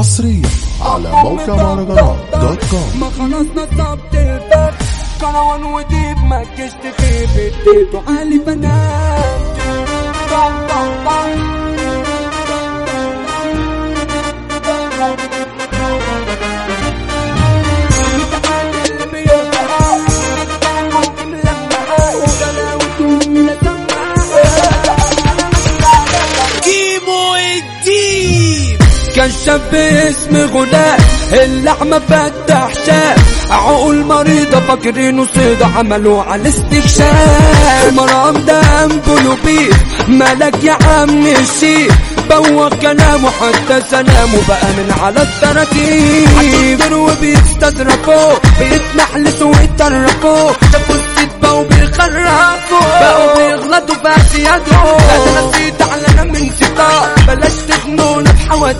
حصريا على موقع مهرجانات دوت كوم ما خلاص نصبت الفخ كروان وديب ما تخيب اديته علي بنات كشف باسم غلاء اللحمة فتح شاف عقول مريضة فاكرينه صيدة عملوا على الاستكشاف. مرام انبلوا بيه ملك يا عم الشيخ بوق كلامه حتى سلامه بقى من على التراكيب. وبيستظرفوا بيتمحلسوا ويتطرفوا شافوا السدبة وبيخرفوا بقوا بيغلطوا في اسيادهم أنا نسيت على من ستار بلاش تخنونا في حوادثها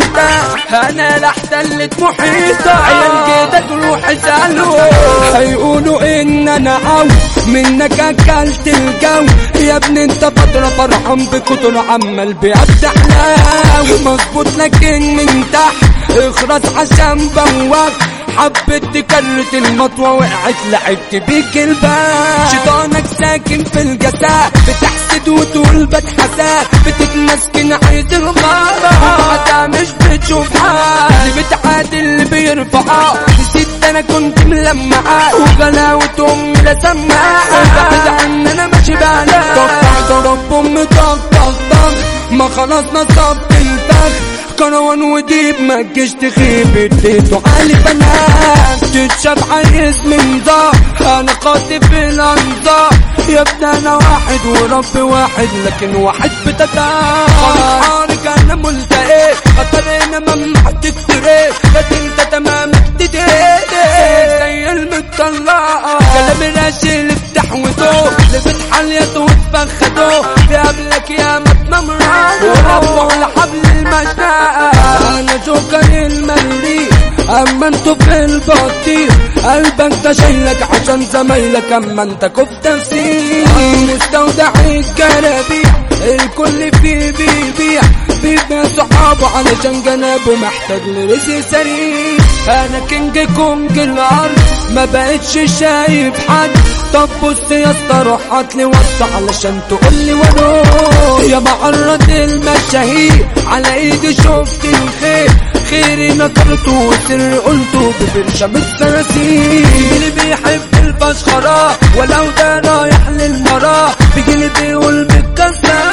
أنا لا أحتلت محيطة عيال كده تروح اسألوا هيقولوا إن أنا عو منك أكلت الجو. يا ابني أنت فترة فرحان بكتر عمال بيعد احلام مظبوط لكن من تحت اخرس عشان بواك حبت تكرت المطوة وقعت لعبت بيك الباب. شيطانك ساكن في الجساء بتحسد وتقول بتحساك بتتمسكن عايز الغابة وبعدها حال اللي بيرفعها نسيت أنا كنت ملمعة. وغلاوة امي لا سماعة بعد عن أنا ماشي بعلاء طب ضرب امي طق طق طق ما خلاص نصبت الفخ كروان وديب ما تجيش تخيب اديته علي بنات تتشاف عايز من ضاع أنا قاتل بالانظار يا ابني أنا واحد ورب واحد لكن واحد بتتا حارق أنا ملتقي خطرنا ممنوع تفتري لكن انت تمامك تدري زي المطلقة كلام راشي افتح وذوق لبت حليته وتفخدوه بقابلك يا متنمرة وربوا على حبل المشنقة أنا جوكر الملي. أما أنتوا في البطيخ قلبك ده شايلك عشان زمايلك. أما انت كفت نفسي مستودع الجرابيع الكل فيه بيبيع. بيبيع صحابه علشان جنابه محتاج لرزق سريع أنا كينج كونج الأرض ما بقتش شايف حد. طب بص يا اسطى روح هاتلي وصى علشان تقول لي وأروح يا معرض المشاهير على إيدي شفت الخير. خيري نكرته وسر قلته ببرشم الصراصير اللي بيحب الفشخرة ولو ده رايح للمراه بيجي اللي بيقول متكسر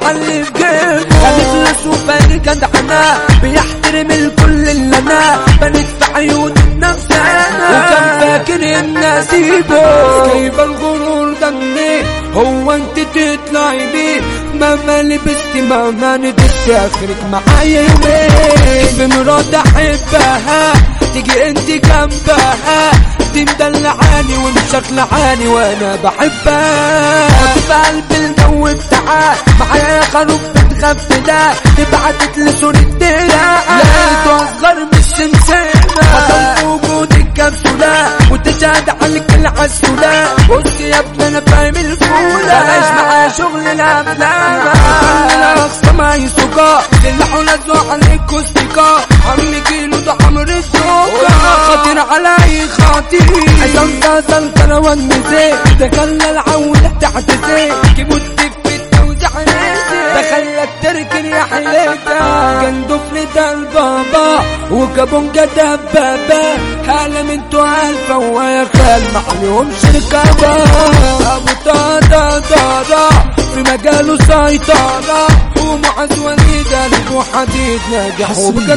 فاكرني باصص على اللي في جيبه هنفلس وفاني جدعنا بيحترم الكل اللي أنا بنت في عيون نفسنا. وكان فاكر ان اسيبه مهما لبست مهما ندست آخرك معايا يومين. في مرات أحبها. تيجي أنت جنبها. دي مدلعاني ومشخلعاني وأنا بحبها. في قلب الجو بتاعها معايا خروف بتغفلها تبعتت العسولة بص يا ابني أنا فاهم الفولة. بلاش معايا شغل الافلام الاقصى ما يسوقا سلاحه لازوا عليك وستيكا عم كيلو ده عمر السوقا خطير على اي خاطر عشان تصل كروان مزيك دخلنا العولة تحت زيك وكابونجا دبابة هلا من الفا ويا خال. معليهمش ركابة أبو طاطا طاطا. في مجاله سيطرة ومعز وليد قلبه حديد ناجح. حصريا